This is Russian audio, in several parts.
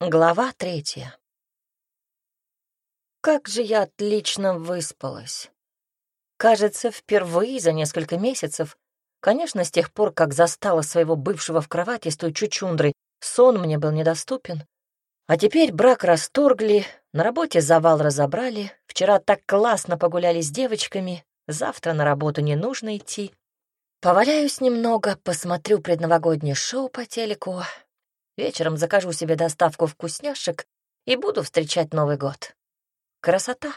Глава третья. Как же я отлично выспалась. Кажется, впервые за несколько месяцев, конечно, с тех пор, как застала своего бывшего в кровати с той чучундрой, сон мне был недоступен. А теперь брак расторгли, на работе завал разобрали, вчера так классно погуляли с девочками, завтра на работу не нужно идти. Поваляюсь немного, посмотрю предновогоднее шоу по телеку, Вечером закажу себе доставку вкусняшек и буду встречать Новый год. Красота.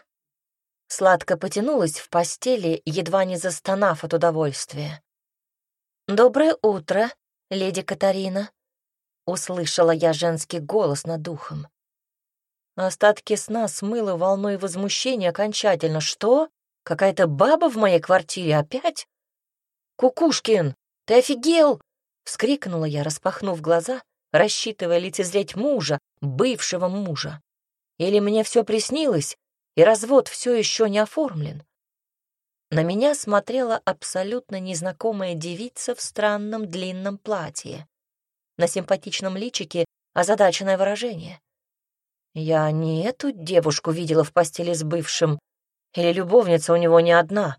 Сладко потянулась в постели, едва не застонав от удовольствия. «Доброе утро, леди Катарина», — услышала я женский голос над духом. Остатки сна смыло волной возмущения окончательно. «Что? Какая-то баба в моей квартире опять?» «Кукушкин, ты офигел!» — вскрикнула я, распахнув глаза рассчитывая лицезреть мужа, бывшего мужа. Или мне все приснилось, и развод все еще не оформлен. На меня смотрела абсолютно незнакомая девица в странном длинном платье. На симпатичном личике озадаченное выражение. Я не эту девушку видела в постели с бывшим, или любовница у него не одна.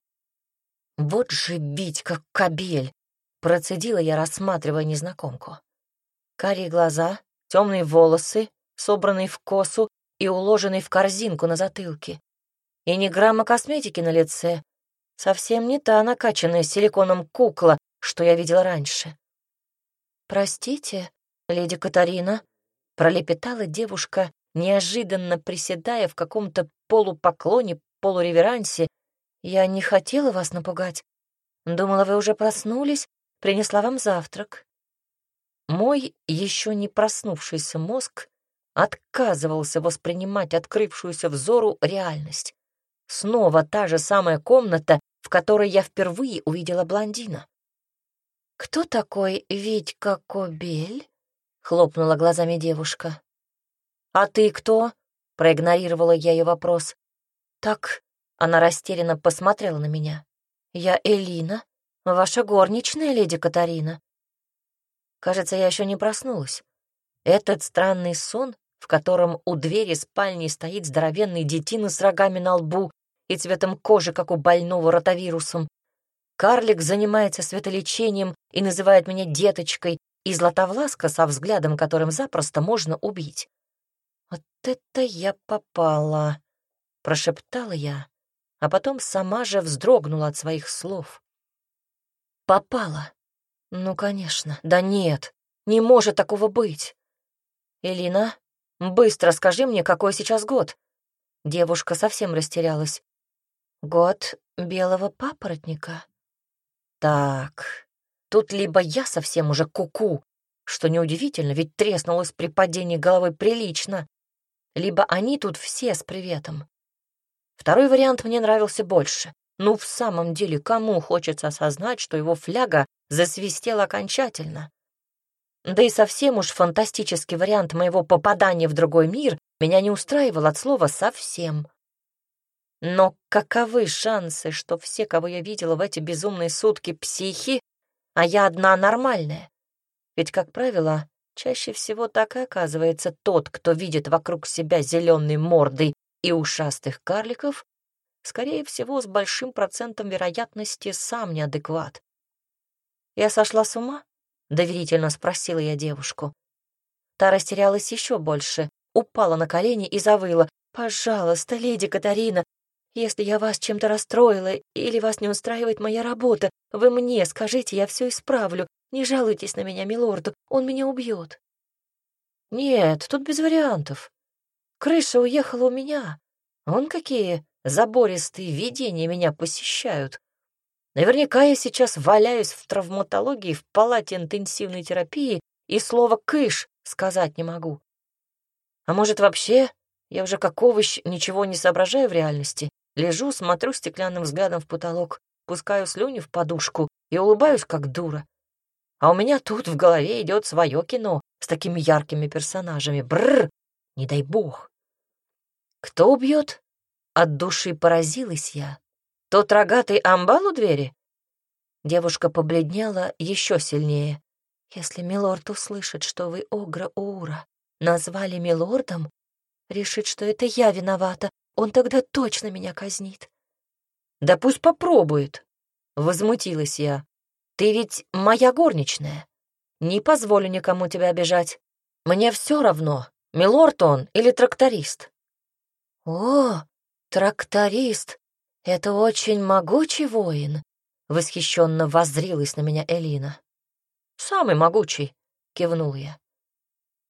Вот же бить, как кобель, процедила я, рассматривая незнакомку. Карие глаза, темные волосы, собранные в косу и уложенные в корзинку на затылке. И ни грамма косметики на лице. Совсем не та накачанная силиконом кукла, что я видела раньше. «Простите, леди Катарина», — пролепетала девушка, неожиданно приседая в каком-то полупоклоне, полуреверансе. «Я не хотела вас напугать. Думала, вы уже проснулись, принесла вам завтрак. Мой еще не проснувшийся мозг отказывался воспринимать открывшуюся взору реальность. Снова та же самая комната, в которой я впервые увидела блондина. «Кто такой Витька Кобель?» — хлопнула глазами девушка. «А ты кто?» — проигнорировала я ее вопрос. «Так...» — она растерянно посмотрела на меня. «Я Элина, ваша горничная, леди Катарина. Кажется, я еще не проснулась. Этот странный сон, в котором у двери спальни стоит здоровенный детина с рогами на лбу и цветом кожи, как у больного ротавирусом. Карлик занимается светолечением и называет меня деточкой, и Златовласка со взглядом, которым запросто можно убить. «Вот это я попала!» — прошептала я, а потом сама же вздрогнула от своих слов. «Попала!» Ну, конечно. Да нет, не может такого быть. Элина, быстро скажи мне, какой сейчас год. Девушка совсем растерялась. Год белого папоротника. Так, тут либо я совсем уже куку, -ку, что неудивительно, ведь треснулась при падении головой прилично, либо они тут все с приветом. Второй вариант мне нравился больше. Ну, в самом деле, кому хочется осознать, что его фляга засвистела окончательно? Да и совсем уж фантастический вариант моего попадания в другой мир меня не устраивал от слова «совсем». Но каковы шансы, что все, кого я видела в эти безумные сутки, психи, а я одна нормальная? Ведь, как правило, чаще всего так и оказывается тот, кто видит вокруг себя зеленой мордой и ушастых карликов, скорее всего, с большим процентом вероятности сам неадекват. «Я сошла с ума?» — доверительно спросила я девушку. Та растерялась еще больше, упала на колени и завыла. «Пожалуйста, леди Катарина, если я вас чем-то расстроила или вас не устраивает моя работа, вы мне скажите, я все исправлю. Не жалуйтесь на меня, милорду, он меня убьет». «Нет, тут без вариантов. Крыша уехала у меня. Он какие забористые видения меня посещают. Наверняка я сейчас валяюсь в травматологии в палате интенсивной терапии и слово «кыш» сказать не могу. А может, вообще я уже как овощ ничего не соображаю в реальности, лежу, смотрю стеклянным взглядом в потолок, пускаю слюни в подушку и улыбаюсь, как дура. А у меня тут в голове идет свое кино с такими яркими персонажами. Бррр, не дай бог. Кто убьет? От души поразилась я. Тот рогатый амбал у двери? Девушка побледнела еще сильнее. Если милорд услышит, что вы Огра Ура, назвали милордом, решит, что это я виновата, он тогда точно меня казнит. Да пусть попробует, — возмутилась я. Ты ведь моя горничная. Не позволю никому тебя обижать. Мне все равно, милорд он или тракторист. О, тракторист, это очень могучий воин, — восхищенно воззрилась на меня Элина. Самый могучий, — кивнул я.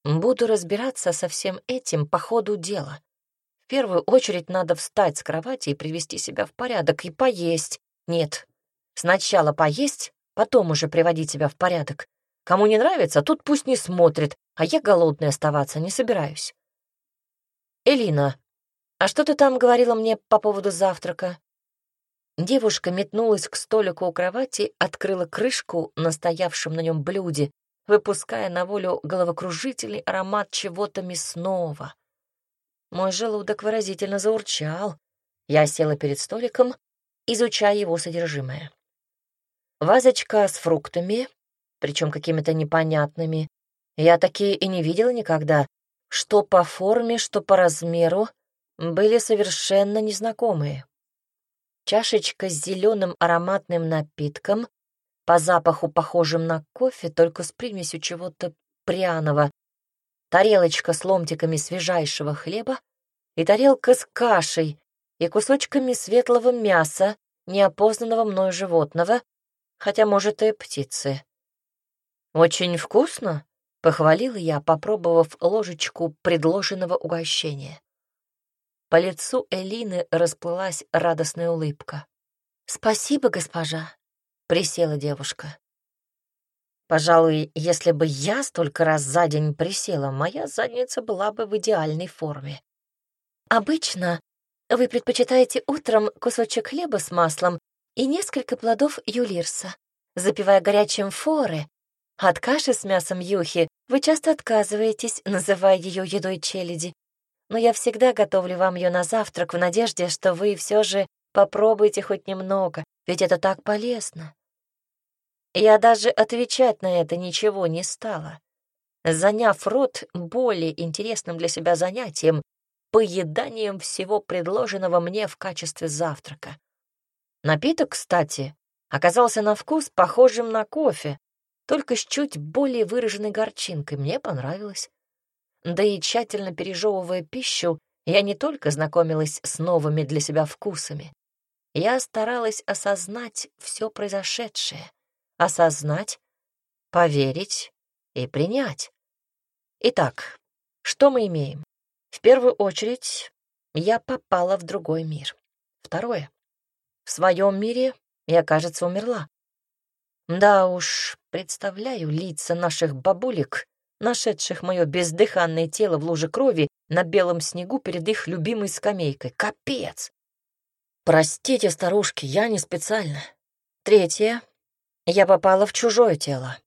Буду разбираться со всем этим по ходу дела. В первую очередь надо встать с кровати и привести себя в порядок и поесть. Нет, сначала поесть, потом уже приводить себя в порядок. Кому не нравится, тут пусть не смотрит, а я голодной оставаться не собираюсь. Элина, а что ты там говорила мне по поводу завтрака? Девушка метнулась к столику у кровати, открыла крышку на стоявшем на нем блюде выпуская на волю головокружительный аромат чего-то мясного. Мой желудок выразительно заурчал. Я села перед столиком, изучая его содержимое. Вазочка с фруктами, причем какими-то непонятными. Я такие и не видела никогда. Что по форме, что по размеру, были совершенно незнакомые. Чашечка с зеленым ароматным напитком по запаху похожим на кофе, только с примесью чего-то пряного, тарелочка с ломтиками свежайшего хлеба и тарелка с кашей и кусочками светлого мяса, неопознанного мною животного, хотя, может, и птицы. «Очень вкусно», — похвалила я, попробовав ложечку предложенного угощения. По лицу Элины расплылась радостная улыбка. «Спасибо, госпожа присела девушка. Пожалуй, если бы я столько раз за день присела, моя задница была бы в идеальной форме. Обычно вы предпочитаете утром кусочек хлеба с маслом и несколько плодов юлирса, запивая горячим форы. От каши с мясом юхи вы часто отказываетесь, называя ее едой челяди. Но я всегда готовлю вам ее на завтрак в надежде, что вы все же попробуете хоть немного, ведь это так полезно. Я даже отвечать на это ничего не стала, заняв рот более интересным для себя занятием, поеданием всего предложенного мне в качестве завтрака. Напиток, кстати, оказался на вкус похожим на кофе, только с чуть более выраженной горчинкой. Мне понравилось. Да и тщательно пережевывая пищу, я не только знакомилась с новыми для себя вкусами. Я старалась осознать все произошедшее — осознать, поверить и принять. Итак, что мы имеем? В первую очередь, я попала в другой мир. Второе. В своем мире я, кажется, умерла. Да уж, представляю лица наших бабулек, нашедших мое бездыханное тело в луже крови на белом снегу перед их любимой скамейкой. Капец! Простите, старушки, я не специально. Третье. Я попала в чужое тело,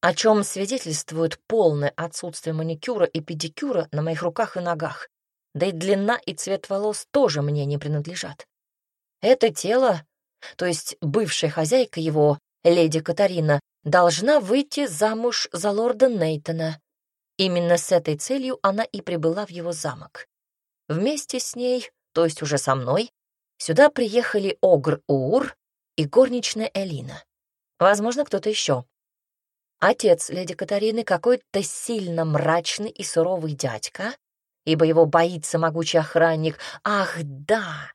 о чем свидетельствует полное отсутствие маникюра и педикюра на моих руках и ногах. Да и длина и цвет волос тоже мне не принадлежат. Это тело, то есть бывшая хозяйка его, леди Катарина, должна выйти замуж за лорда Нейтона. Именно с этой целью она и прибыла в его замок. Вместе с ней, то есть уже со мной, сюда приехали Огр-Уур и горничная Элина. Возможно, кто-то еще. Отец леди Катарины какой-то сильно мрачный и суровый дядька, ибо его боится могучий охранник. Ах, да!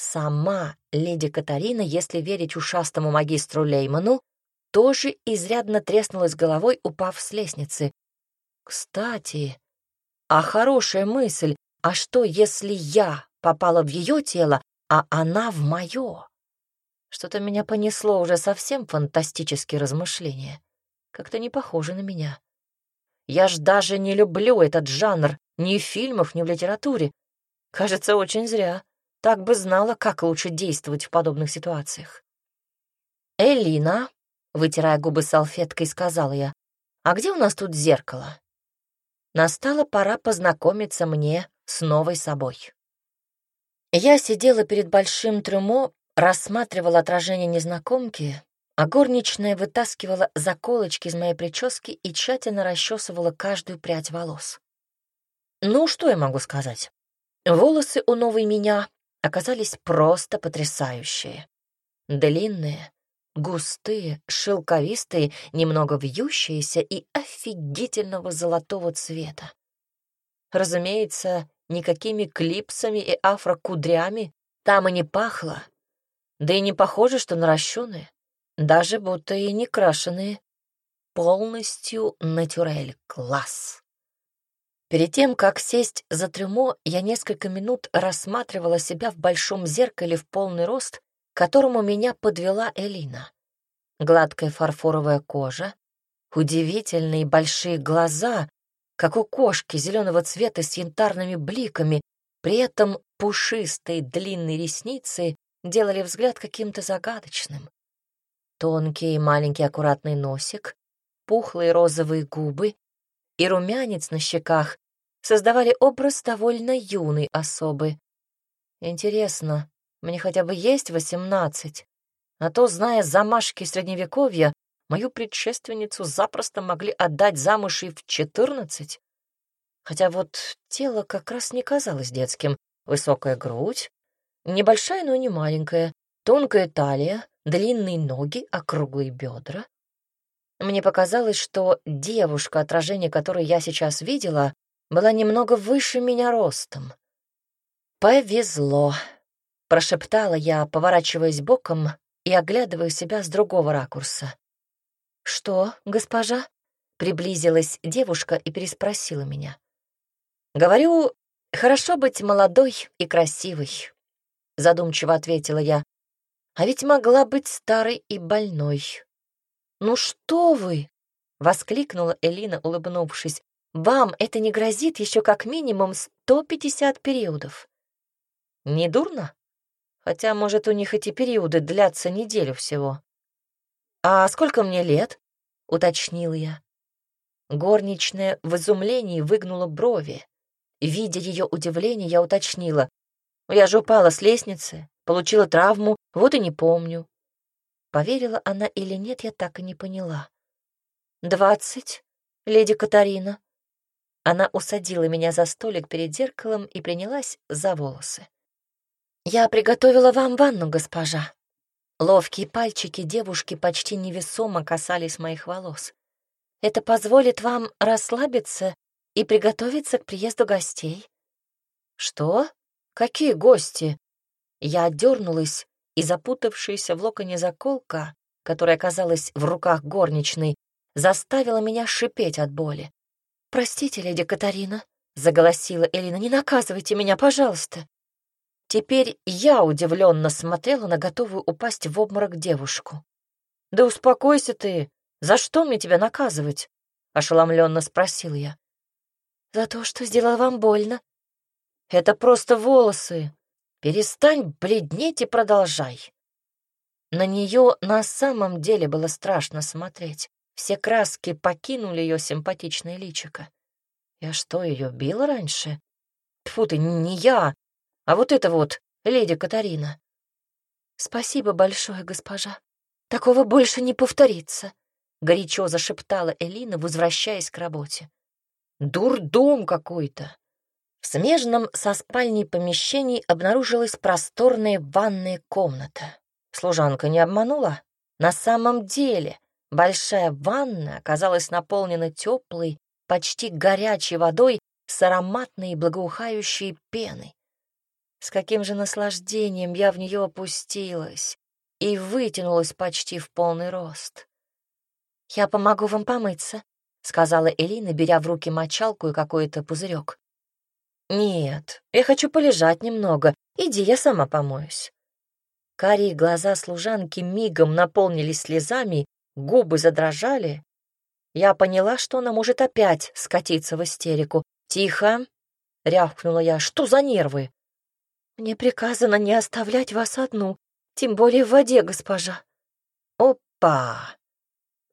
Сама леди Катарина, если верить ушастому магистру Лейману, тоже изрядно треснулась головой, упав с лестницы. Кстати, а хорошая мысль, а что, если я попала в ее тело, а она в мое? Что-то меня понесло уже совсем фантастические размышления. Как-то не похоже на меня. Я ж даже не люблю этот жанр ни в фильмах, ни в литературе. Кажется, очень зря. Так бы знала, как лучше действовать в подобных ситуациях. «Элина», — вытирая губы салфеткой, сказала я, «а где у нас тут зеркало?» Настала пора познакомиться мне с новой собой. Я сидела перед большим трюмо рассматривала отражение незнакомки, а горничная вытаскивала заколочки из моей прически и тщательно расчесывала каждую прядь волос. Ну, что я могу сказать? Волосы у новой меня оказались просто потрясающие. Длинные, густые, шелковистые, немного вьющиеся и офигительного золотого цвета. Разумеется, никакими клипсами и афрокудрями там и не пахло, да и не похоже, что наращенные, даже будто и не крашеные. Полностью натюрель класс. Перед тем, как сесть за трюмо, я несколько минут рассматривала себя в большом зеркале в полный рост, которому меня подвела Элина. Гладкая фарфоровая кожа, удивительные большие глаза, как у кошки зеленого цвета с янтарными бликами, при этом пушистые длинные ресницы делали взгляд каким-то загадочным. Тонкий и маленький аккуратный носик, пухлые розовые губы и румянец на щеках создавали образ довольно юной особы. Интересно, мне хотя бы есть восемнадцать? А то, зная замашки Средневековья, мою предшественницу запросто могли отдать замуж и в четырнадцать. Хотя вот тело как раз не казалось детским. Высокая грудь, небольшая, но не маленькая, тонкая талия, длинные ноги, округлые бедра. Мне показалось, что девушка, отражение которой я сейчас видела, была немного выше меня ростом. «Повезло», — прошептала я, поворачиваясь боком и оглядывая себя с другого ракурса. «Что, госпожа?» — приблизилась девушка и переспросила меня. «Говорю, хорошо быть молодой и красивой», — задумчиво ответила я. «А ведь могла быть старой и больной». «Ну что вы!» — воскликнула Элина, улыбнувшись. «Вам это не грозит еще как минимум 150 периодов». «Не дурно? Хотя, может, у них эти периоды длятся неделю всего». «А сколько мне лет?» — уточнил я. Горничная в изумлении выгнула брови. Видя ее удивление, я уточнила. «Я же упала с лестницы, получила травму, вот и не помню». Поверила она или нет, я так и не поняла. «Двадцать, леди Катарина». Она усадила меня за столик перед зеркалом и принялась за волосы. «Я приготовила вам ванну, госпожа». Ловкие пальчики девушки почти невесомо касались моих волос. «Это позволит вам расслабиться и приготовиться к приезду гостей». «Что? Какие гости?» Я отдернулась и запутавшаяся в локоне заколка, которая оказалась в руках горничной, заставила меня шипеть от боли. «Простите, леди Катарина», — заголосила Элина, — «не наказывайте меня, пожалуйста». Теперь я удивленно смотрела на готовую упасть в обморок девушку. «Да успокойся ты! За что мне тебя наказывать?» — ошеломленно спросил я. «За то, что сделала вам больно». «Это просто волосы. Перестань бледнеть и продолжай. На нее на самом деле было страшно смотреть. Все краски покинули ее симпатичное личико. Я что, ее била раньше? Тьфу ты, не я, а вот это вот, леди Катарина. Спасибо большое, госпожа. Такого больше не повторится, — горячо зашептала Элина, возвращаясь к работе. Дурдом какой-то. В смежном со спальней помещении обнаружилась просторная ванная комната. Служанка не обманула. На самом деле большая ванна оказалась наполнена теплой, почти горячей водой с ароматной и благоухающей пеной. С каким же наслаждением я в нее опустилась и вытянулась почти в полный рост. «Я помогу вам помыться», — сказала Элина, беря в руки мочалку и какой-то пузырек. «Нет, я хочу полежать немного. Иди, я сама помоюсь». Карие глаза служанки мигом наполнились слезами, губы задрожали. Я поняла, что она может опять скатиться в истерику. «Тихо!» — рявкнула я. «Что за нервы?» «Мне приказано не оставлять вас одну, тем более в воде, госпожа». «Опа!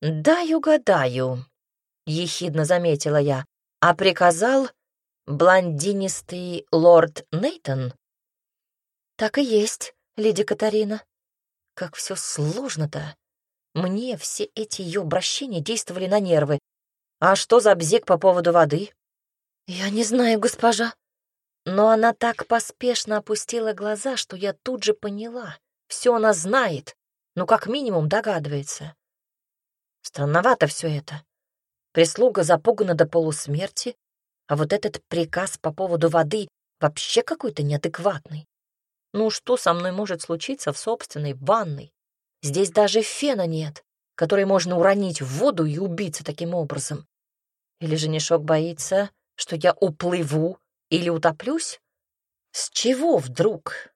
Дай угадаю», — ехидно заметила я. «А приказал блондинистый лорд Нейтон? Так и есть, леди Катарина. Как все сложно-то. Мне все эти ее обращения действовали на нервы. А что за бзик по поводу воды? «Я не знаю, госпожа». Но она так поспешно опустила глаза, что я тут же поняла. Все она знает, ну, как минимум догадывается. Странновато все это. Прислуга запугана до полусмерти, а вот этот приказ по поводу воды вообще какой-то неадекватный. Ну, что со мной может случиться в собственной ванной? Здесь даже фена нет, который можно уронить в воду и убиться таким образом. Или женишок боится, что я уплыву или утоплюсь? С чего вдруг?